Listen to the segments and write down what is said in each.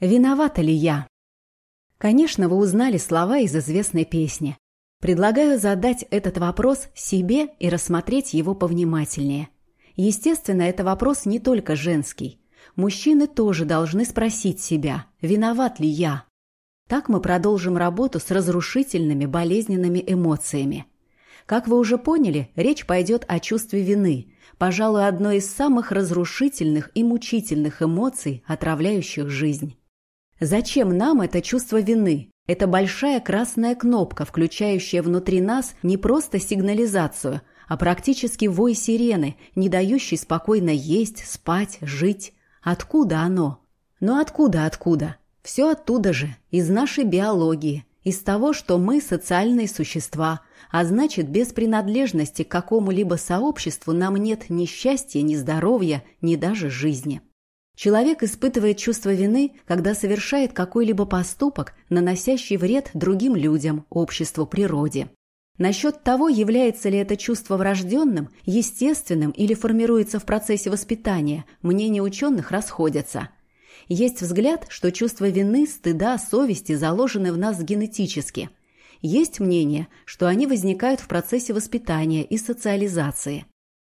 Виновата ли я? Конечно, вы узнали слова из известной песни. Предлагаю задать этот вопрос себе и рассмотреть его повнимательнее. Естественно, это вопрос не только женский. Мужчины тоже должны спросить себя, виноват ли я? Так мы продолжим работу с разрушительными болезненными эмоциями. Как вы уже поняли, речь пойдет о чувстве вины, пожалуй, одной из самых разрушительных и мучительных эмоций, отравляющих жизнь. Зачем нам это чувство вины? Это большая красная кнопка, включающая внутри нас не просто сигнализацию, а практически вой сирены, не дающий спокойно есть, спать, жить. Откуда оно? Ну откуда, откуда? Все оттуда же, из нашей биологии, из того, что мы социальные существа, а значит, без принадлежности к какому-либо сообществу нам нет ни счастья, ни здоровья, ни даже жизни. Человек испытывает чувство вины, когда совершает какой-либо поступок, наносящий вред другим людям, обществу, природе. Насчет того, является ли это чувство врожденным, естественным или формируется в процессе воспитания, мнения ученых расходятся. Есть взгляд, что чувство вины, стыда, совести заложены в нас генетически. Есть мнение, что они возникают в процессе воспитания и социализации.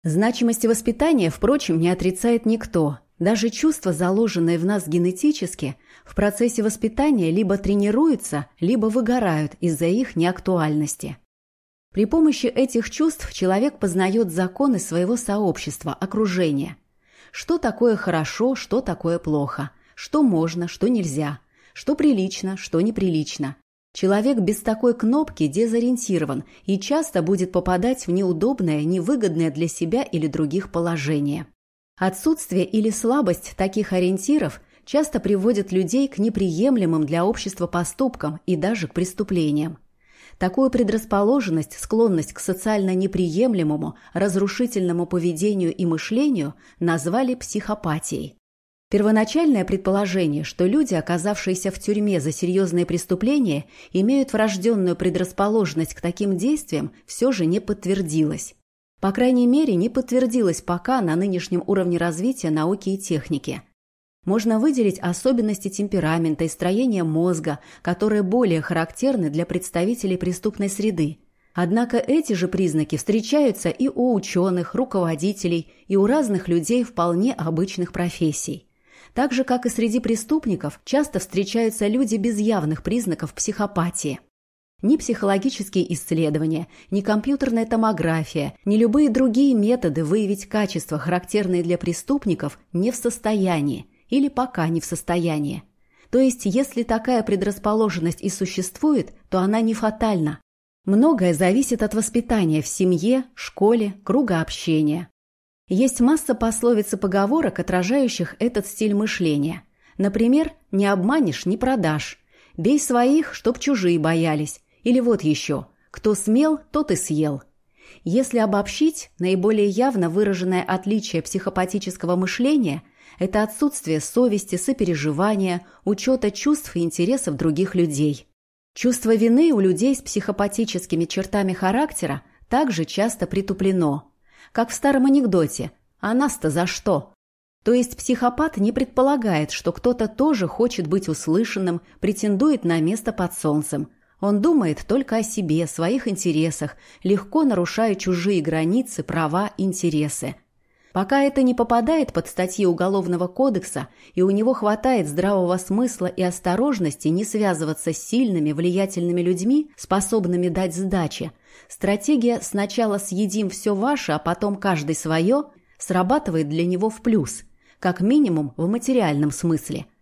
Значимости воспитания, впрочем, не отрицает никто – даже чувства, заложенные в нас генетически, в процессе воспитания либо тренируются, либо выгорают из-за их неактуальности. При помощи этих чувств человек познает законы своего сообщества, окружения. Что такое хорошо, что такое плохо, что можно, что нельзя, что прилично, что неприлично. Человек без такой кнопки дезориентирован и часто будет попадать в неудобное, невыгодное для себя или других положение. Отсутствие или слабость таких ориентиров часто приводит людей к неприемлемым для общества поступкам и даже к преступлениям. Такую предрасположенность, склонность к социально неприемлемому, разрушительному поведению и мышлению назвали психопатией. Первоначальное предположение, что люди, оказавшиеся в тюрьме за серьезные преступления, имеют врожденную предрасположенность к таким действиям, все же не подтвердилось. По крайней мере, не подтвердилось пока на нынешнем уровне развития науки и техники. Можно выделить особенности темперамента и строения мозга, которые более характерны для представителей преступной среды. Однако эти же признаки встречаются и у ученых, руководителей, и у разных людей вполне обычных профессий. Так же, как и среди преступников, часто встречаются люди без явных признаков психопатии. Ни психологические исследования, ни компьютерная томография, ни любые другие методы выявить качества, характерные для преступников, не в состоянии или пока не в состоянии. То есть, если такая предрасположенность и существует, то она не фатальна. Многое зависит от воспитания в семье, школе, круга общения. Есть масса пословиц и поговорок, отражающих этот стиль мышления. Например, «не обманешь, не продашь», «бей своих, чтоб чужие боялись», или вот еще «Кто смел, тот и съел». Если обобщить, наиболее явно выраженное отличие психопатического мышления – это отсутствие совести, сопереживания, учета чувств и интересов других людей. Чувство вины у людей с психопатическими чертами характера также часто притуплено. Как в старом анекдоте «А нас-то за что?». То есть психопат не предполагает, что кто-то тоже хочет быть услышанным, претендует на место под солнцем, он думает только о себе, своих интересах, легко нарушая чужие границы, права, интересы. Пока это не попадает под статьи Уголовного кодекса, и у него хватает здравого смысла и осторожности не связываться с сильными, влиятельными людьми, способными дать сдачи, стратегия «сначала съедим все ваше, а потом каждый свое» срабатывает для него в плюс, как минимум в материальном смысле –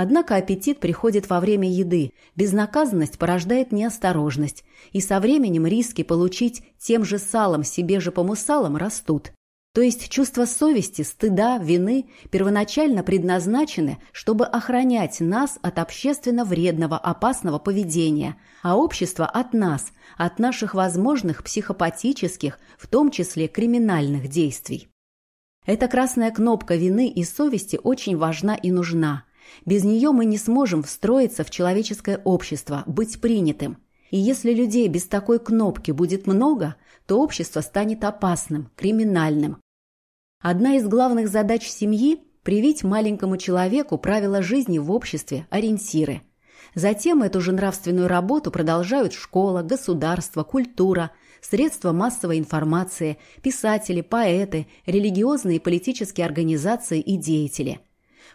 Однако аппетит приходит во время еды, безнаказанность порождает неосторожность, и со временем риски получить тем же салом себе же по мусалам растут. То есть чувство совести, стыда, вины первоначально предназначены, чтобы охранять нас от общественно вредного, опасного поведения, а общество от нас, от наших возможных психопатических, в том числе криминальных действий. Эта красная кнопка вины и совести очень важна и нужна – без нее мы не сможем встроиться в человеческое общество, быть принятым. И если людей без такой кнопки будет много, то общество станет опасным, криминальным. Одна из главных задач семьи – Привить маленькому человеку правила жизни в обществе, ориентиры. Затем эту же нравственную работу продолжают школа, государство, культура, средства массовой информации, писатели, поэты, религиозные и политические организации и деятели.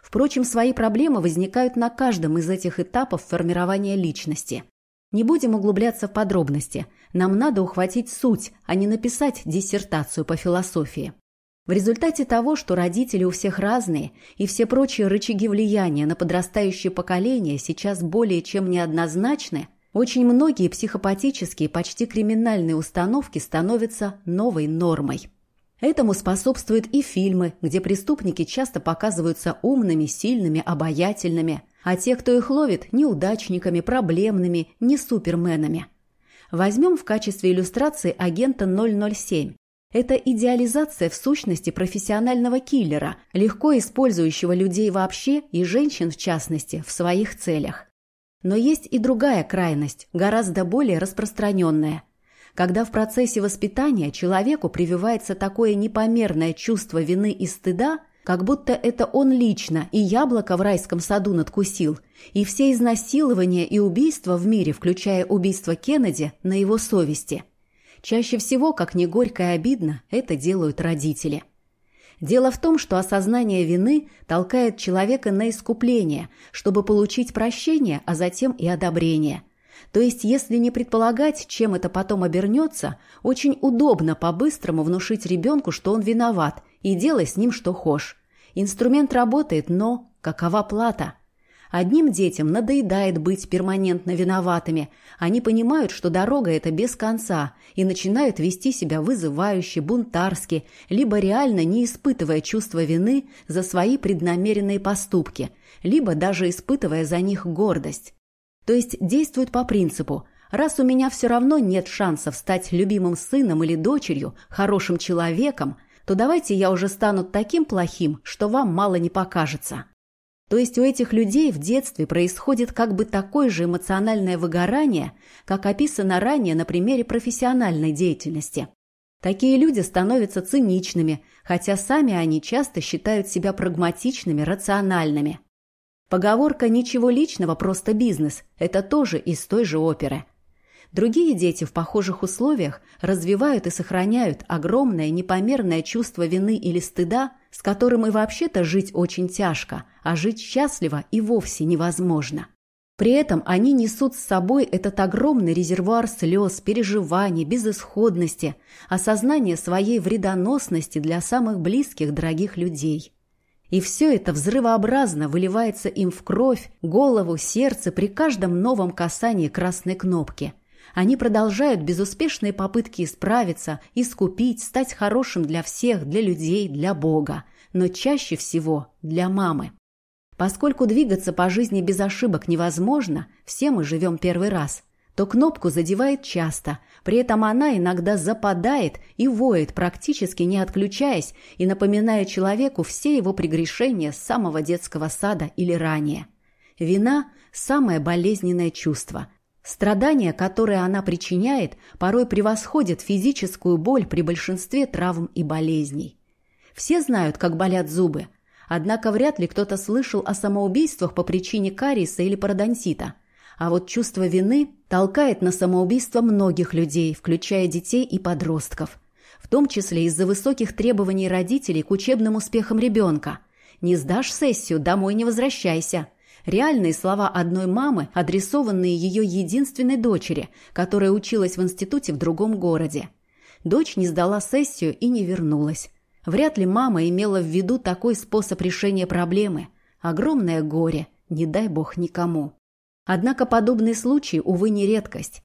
Впрочем, свои проблемы возникают на каждом из этих этапов формирования личности. Не будем углубляться в подробности. Нам надо ухватить суть, а не написать диссертацию по философии. В результате того, что родители у всех разные, и все прочие рычаги влияния на подрастающее поколение сейчас более чем неоднозначны, очень многие психопатические, почти криминальные установки становятся новой нормой. Этому способствуют и фильмы, где преступники часто показываются умными, сильными, обаятельными, а те, кто их ловит, неудачниками, проблемными, не суперменами. Возьмем в качестве иллюстрации агента 007. Это идеализация в сущности профессионального киллера, легко использующего людей вообще и женщин в частности в своих целях. Но есть и другая крайность, гораздо более распространенная. Когда в процессе воспитания человеку прививается такое непомерное чувство вины и стыда, как будто это он лично и яблоко в райском саду надкусил, и все изнасилования и убийства в мире, включая убийство Кеннеди, на его совести. Чаще всего, как ни горько и обидно, это делают родители – Дело в том, что осознание вины толкает человека на искупление, чтобы получить прощение, а затем и одобрение. То есть, если не предполагать, чем это потом обернется, очень удобно по-быстрому внушить ребенку, что он виноват, и делай с ним что хочешь. Инструмент работает, но какова плата? Одним детям надоедает быть перманентно виноватыми. Они понимают, что дорога эта без конца, и начинают вести себя вызывающе, бунтарски, либо реально не испытывая чувства вины за свои преднамеренные поступки, либо даже испытывая за них гордость. То есть действуют по принципу «раз у меня все равно нет шансов стать любимым сыном или дочерью, хорошим человеком, то давайте я уже стану таким плохим, что вам мало не покажется». То есть у этих людей в детстве происходит как бы такое же эмоциональное выгорание, как описано ранее на примере профессиональной деятельности. Такие люди становятся циничными, хотя сами они часто считают себя прагматичными, рациональными. Поговорка «ничего личного, просто бизнес» – это тоже из той же оперы. Другие дети в похожих условиях развивают и сохраняют огромное непомерное чувство вины или стыда, с которым и вообще-то жить очень тяжко, а жить счастливо и вовсе невозможно. При этом они несут с собой этот огромный резервуар слез, переживаний, безысходности, осознание своей вредоносности для самых близких, дорогих людей. И все это взрывообразно выливается им в кровь, голову, сердце при каждом новом касании красной кнопки – они продолжают безуспешные попытки исправиться, искупить, стать хорошим для всех, для людей, для Бога, но чаще всего для мамы. Поскольку двигаться по жизни без ошибок невозможно, все мы живем первый раз, то кнопку задевает часто, при этом она иногда западает и воет, практически не отключаясь и напоминая человеку все его прегрешения с самого детского сада или ранее. Вина – самое болезненное чувство, Страдания, которые она причиняет, порой превосходят физическую боль при большинстве травм и болезней. Все знают, как болят зубы, однако вряд ли кто-то слышал о самоубийствах по причине кариеса или пародонтита. А вот чувство вины толкает на самоубийство многих людей, включая детей и подростков. В том числе из-за высоких требований родителей к учебным успехам ребенка. «Не сдашь сессию, домой не возвращайся», Реальные слова одной мамы, адресованные ее единственной дочери, которая училась в институте в другом городе. Дочь не сдала сессию и не вернулась. Вряд ли мама имела в виду такой способ решения проблемы. Огромное горе, не дай бог никому. Однако подобные случаи, увы, не редкость.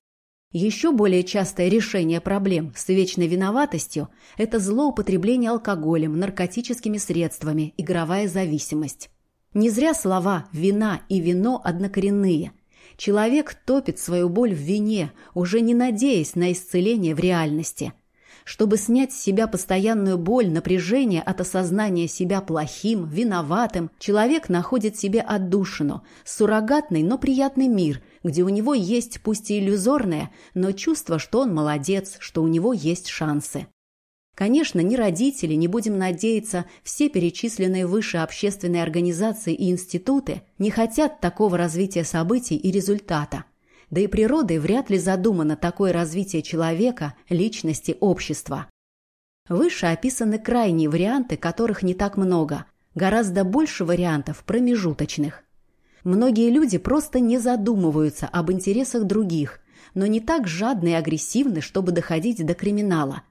Еще более частое решение проблем с вечной виноватостью – это злоупотребление алкоголем, наркотическими средствами, игровая зависимость. Не зря слова «вина» и «вино» однокоренные. Человек топит свою боль в вине, уже не надеясь на исцеление в реальности. Чтобы снять с себя постоянную боль, напряжение от осознания себя плохим, виноватым, человек находит себе отдушину, суррогатный, но приятный мир, где у него есть пусть и иллюзорное, но чувство, что он молодец, что у него есть шансы. Конечно, ни родители, не будем надеяться, все перечисленные выше общественные организации и институты не хотят такого развития событий и результата. Да и природой вряд ли задумано такое развитие человека, личности, общества. Выше описаны крайние варианты, которых не так много, гораздо больше вариантов промежуточных. Многие люди просто не задумываются об интересах других, но не так жадны и агрессивны, чтобы доходить до криминала.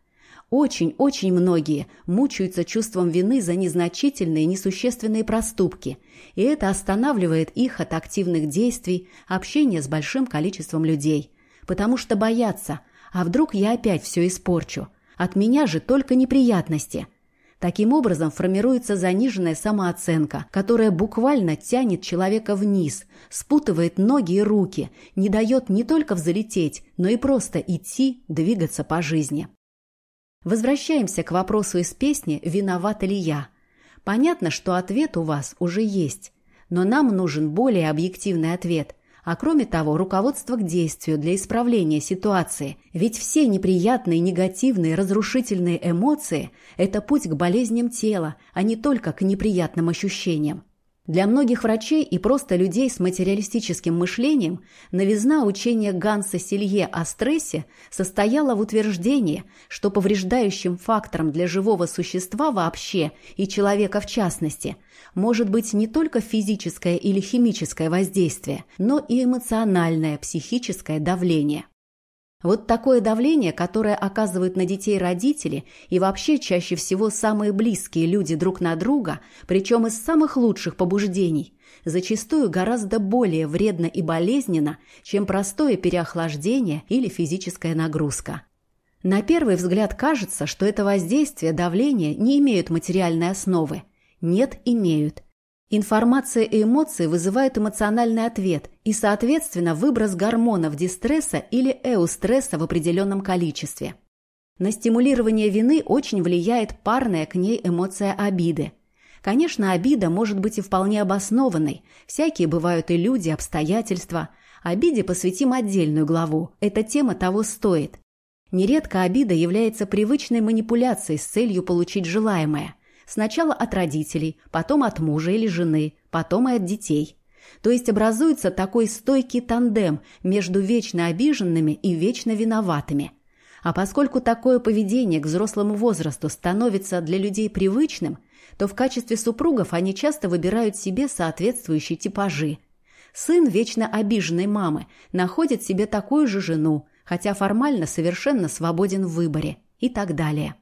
Очень-очень многие мучаются чувством вины за незначительные, несущественные проступки, и это останавливает их от активных действий, общения с большим количеством людей. Потому что боятся, а вдруг я опять все испорчу? От меня же только неприятности. Таким образом формируется заниженная самооценка, которая буквально тянет человека вниз, спутывает ноги и руки, не дает не только взлететь, но и просто идти, двигаться по жизни. Возвращаемся к вопросу из песни «Виноват ли я?». Понятно, что ответ у вас уже есть, но нам нужен более объективный ответ, а кроме того, руководство к действию для исправления ситуации. Ведь все неприятные, негативные, разрушительные эмоции – это путь к болезням тела, а не только к неприятным ощущениям. Для многих врачей и просто людей с материалистическим мышлением новизна учения Ганса Селье о стрессе состояла в утверждении, что повреждающим фактором для живого существа вообще и человека в частности может быть не только физическое или химическое воздействие, но и эмоциональное, психическое давление. Вот такое давление, которое оказывают на детей родители и вообще чаще всего самые близкие люди друг на друга, причем из самых лучших побуждений, зачастую гораздо более вредно и болезненно, чем простое переохлаждение или физическая нагрузка. На первый взгляд кажется, что это воздействие, давление не имеют материальной основы. Нет, имеют. Информация и эмоции вызывают эмоциональный ответ и, соответственно, выброс гормонов дистресса или эустресса в определенном количестве. На стимулирование вины очень влияет парная к ней эмоция обиды. Конечно, обида может быть и вполне обоснованной. Всякие бывают и люди, обстоятельства. Обиде посвятим отдельную главу. Эта тема того стоит. Нередко обида является привычной манипуляцией с целью получить желаемое. Сначала от родителей, потом от мужа или жены, потом и от детей. То есть образуется такой стойкий тандем между вечно обиженными и вечно виноватыми. А поскольку такое поведение к взрослому возрасту становится для людей привычным, то в качестве супругов они часто выбирают себе соответствующие типажи. Сын вечно обиженной мамы находит себе такую же жену, хотя формально совершенно свободен в выборе и так далее.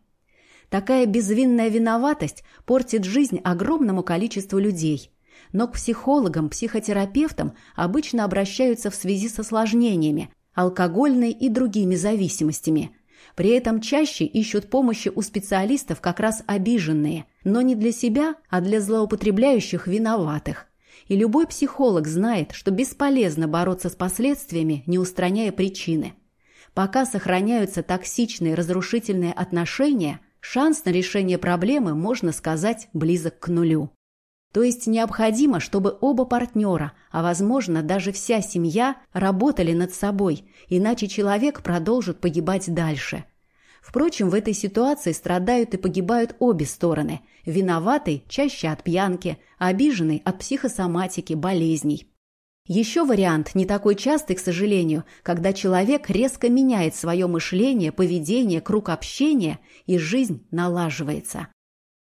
Такая безвинная виноватость портит жизнь огромному количеству людей. Но к психологам, психотерапевтам обычно обращаются в связи с осложнениями, алкогольной и другими зависимостями. При этом чаще ищут помощи у специалистов как раз обиженные, но не для себя, а для злоупотребляющих виноватых. И любой психолог знает, что бесполезно бороться с последствиями, не устраняя причины. Пока сохраняются токсичные разрушительные отношения, шанс на решение проблемы, можно сказать, близок к нулю. То есть необходимо, чтобы оба партнера, а возможно даже вся семья, работали над собой, иначе человек продолжит погибать дальше. Впрочем, в этой ситуации страдают и погибают обе стороны. Виноватый чаще от пьянки, обиженный от психосоматики, болезней. Еще вариант, не такой частый, к сожалению, когда человек резко меняет свое мышление, поведение, круг общения, и жизнь налаживается.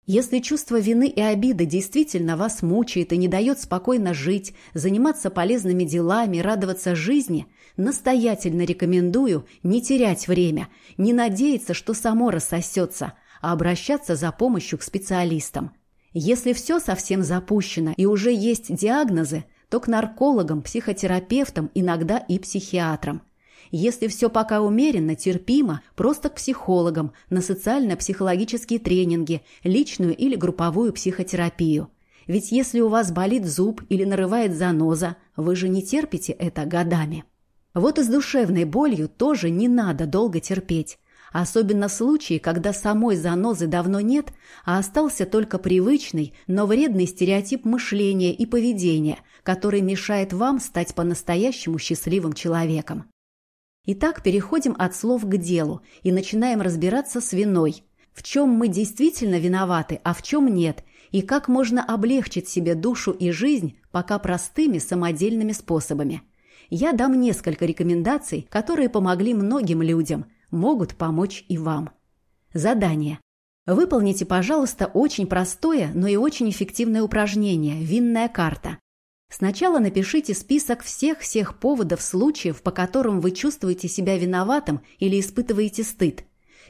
Если чувство вины и обиды действительно вас мучает и не дает спокойно жить, заниматься полезными делами, радоваться жизни, настоятельно рекомендую не терять время, не надеяться, что само рассосется, а обращаться за помощью к специалистам. Если все совсем запущено и уже есть диагнозы, то к наркологам, психотерапевтам, иногда и психиатрам. Если все пока умеренно, терпимо, просто к психологам, на социально-психологические тренинги, личную или групповую психотерапию. Ведь если у вас болит зуб или нарывает заноза, вы же не терпите это годами. Вот и с душевной болью тоже не надо долго терпеть. Особенно в случае, когда самой занозы давно нет, а остался только привычный, но вредный стереотип мышления и поведения, который мешает вам стать по-настоящему счастливым человеком. Итак, переходим от слов к делу и начинаем разбираться с виной. В чем мы действительно виноваты, а в чем нет, и как можно облегчить себе душу и жизнь пока простыми самодельными способами. Я дам несколько рекомендаций, которые помогли многим людям, могут помочь и вам. Задание. Выполните, пожалуйста, очень простое, но и очень эффективное упражнение «Винная карта». Сначала напишите список всех-всех поводов, случаев, по которым вы чувствуете себя виноватым или испытываете стыд.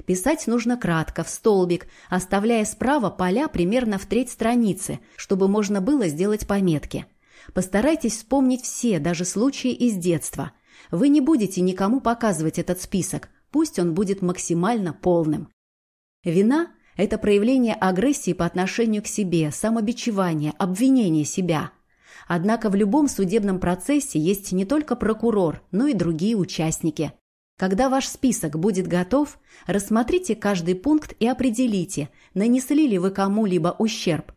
Писать нужно кратко, в столбик, оставляя справа поля примерно в треть страницы, чтобы можно было сделать пометки. Постарайтесь вспомнить все, даже случаи из детства. Вы не будете никому показывать этот список, пусть он будет максимально полным. Вина – это проявление агрессии по отношению к себе, самобичевание, обвинение себя. Однако в любом судебном процессе есть не только прокурор, но и другие участники. Когда ваш список будет готов, рассмотрите каждый пункт и определите, нанесли ли вы кому-либо ущерб.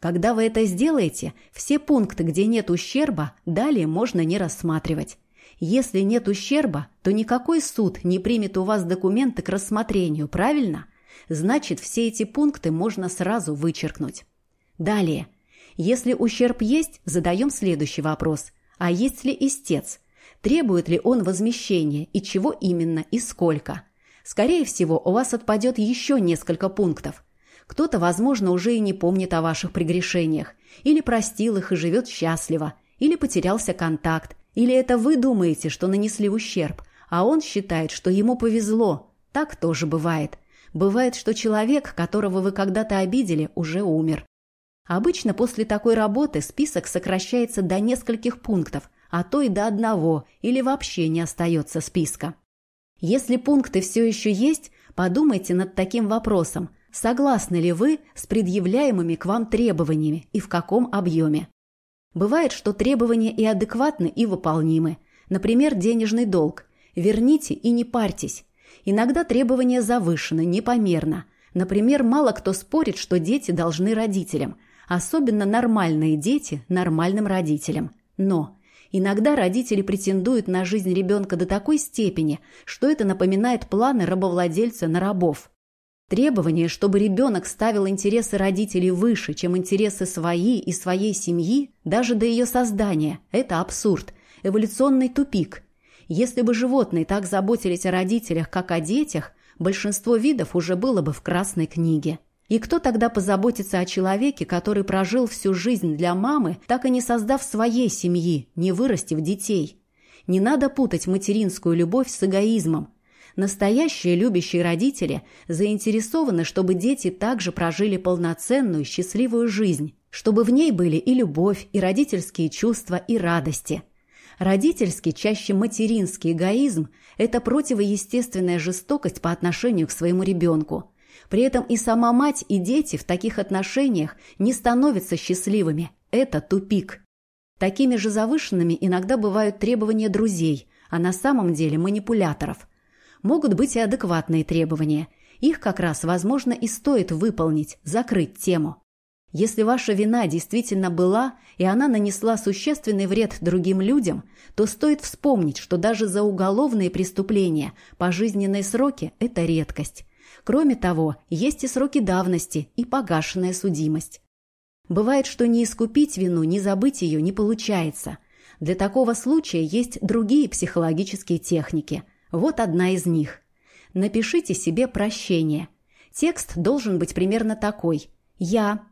Когда вы это сделаете, все пункты, где нет ущерба, далее можно не рассматривать. Если нет ущерба, то никакой суд не примет у вас документы к рассмотрению, правильно? Значит, все эти пункты можно сразу вычеркнуть. Далее. Если ущерб есть, задаем следующий вопрос. А есть ли истец? Требует ли он возмещения и чего именно и сколько? Скорее всего, у вас отпадет еще несколько пунктов. Кто-то, возможно, уже и не помнит о ваших прегрешениях, или простил их и живет счастливо, или потерялся контакт, или это вы думаете, что нанесли ущерб, а он считает, что ему повезло. Так тоже бывает. Бывает, что человек, которого вы когда-то обидели, уже умер. Обычно после такой работы список сокращается до нескольких пунктов, а то и до одного, или вообще не остается списка. Если пункты все еще есть, подумайте над таким вопросом, согласны ли вы с предъявляемыми к вам требованиями и в каком объеме. Бывает, что требования и адекватны, и выполнимы. Например, денежный долг. Верните и не парьтесь. Иногда требования завышены, непомерно. Например, мало кто спорит, что дети должны родителям. Особенно нормальные дети нормальным родителям. Но Иногда родители претендуют на жизнь ребенка до такой степени, что это напоминает планы рабовладельца на рабов. Требование, чтобы ребенок ставил интересы родителей выше, чем интересы свои и своей семьи, даже до ее создания – это абсурд, эволюционный тупик. Если бы животные так заботились о родителях, как о детях, большинство видов уже было бы в Красной книге. И кто тогда позаботится о человеке, который прожил всю жизнь для мамы, так и не создав своей семьи, не вырастив детей? Не надо путать материнскую любовь с эгоизмом. Настоящие любящие родители заинтересованы, чтобы дети также прожили полноценную, счастливую жизнь, чтобы в ней были и любовь, и родительские чувства, и радости. Родительский, чаще материнский эгоизм – это противоестественная жестокость по отношению к своему ребенку – при этом и сама мать, и дети в таких отношениях не становятся счастливыми. Это тупик. Такими же завышенными иногда бывают требования друзей, а на самом деле манипуляторов. Могут быть и адекватные требования. Их как раз, возможно, и стоит выполнить, закрыть тему. Если ваша вина действительно была, и она нанесла существенный вред другим людям, то стоит вспомнить, что даже за уголовные преступления пожизненные сроки – это редкость. Кроме того, есть и сроки давности, и погашенная судимость. Бывает, что не искупить вину, не забыть ее не получается. Для такого случая есть другие психологические техники. Вот одна из них. Напишите себе прощение. Текст должен быть примерно такой. «Я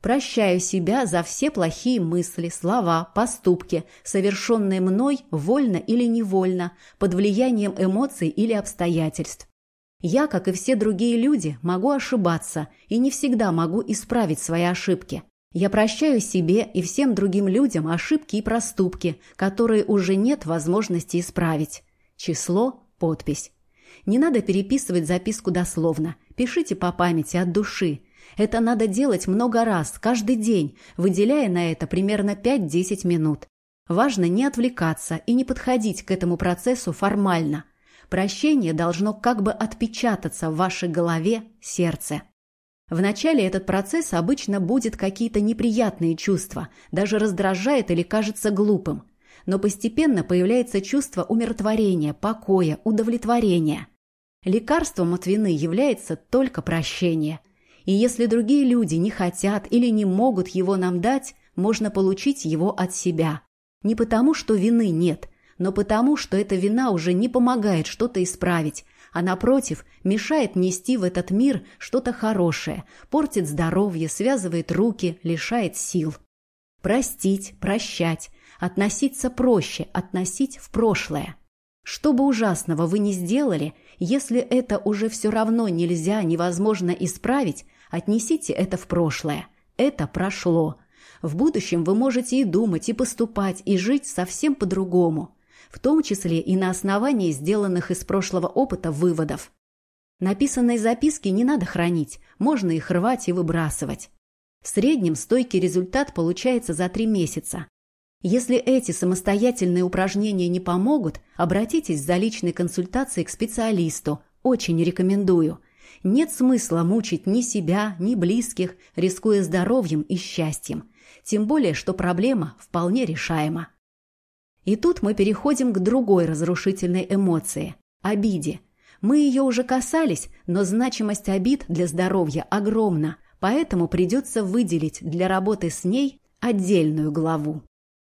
прощаю себя за все плохие мысли, слова, поступки, совершенные мной вольно или невольно, под влиянием эмоций или обстоятельств. Я, как и все другие люди, могу ошибаться и не всегда могу исправить свои ошибки. Я прощаю себе и всем другим людям ошибки и проступки, которые уже нет возможности исправить. Число, подпись. Не надо переписывать записку дословно. Пишите по памяти от души. Это надо делать много раз, каждый день, выделяя на это примерно 5-10 минут. Важно не отвлекаться и не подходить к этому процессу формально – Прощение должно как бы отпечататься в вашей голове, сердце. Вначале этот процесс обычно будет какие-то неприятные чувства, даже раздражает или кажется глупым. Но постепенно появляется чувство умиротворения, покоя, удовлетворения. Лекарством от вины является только прощение. И если другие люди не хотят или не могут его нам дать, можно получить его от себя. Не потому, что вины нет, но потому, что эта вина уже не помогает что-то исправить, а напротив, мешает нести в этот мир что-то хорошее, портит здоровье, связывает руки, лишает сил. Простить, прощать, относиться проще, относить в прошлое. Что бы ужасного вы ни сделали, если это уже все равно нельзя, невозможно исправить, отнесите это в прошлое. Это прошло. В будущем вы можете и думать, и поступать, и жить совсем по-другому в том числе и на основании сделанных из прошлого опыта выводов. Написанные записки не надо хранить, можно их рвать и выбрасывать. В среднем стойкий результат получается за три месяца. Если эти самостоятельные упражнения не помогут, обратитесь за личной консультацией к специалисту. Очень рекомендую. Нет смысла мучить ни себя, ни близких, рискуя здоровьем и счастьем. Тем более, что проблема вполне решаема. И тут мы переходим к другой разрушительной эмоции – обиде. Мы ее уже касались, но значимость обид для здоровья огромна, поэтому придется выделить для работы с ней отдельную главу.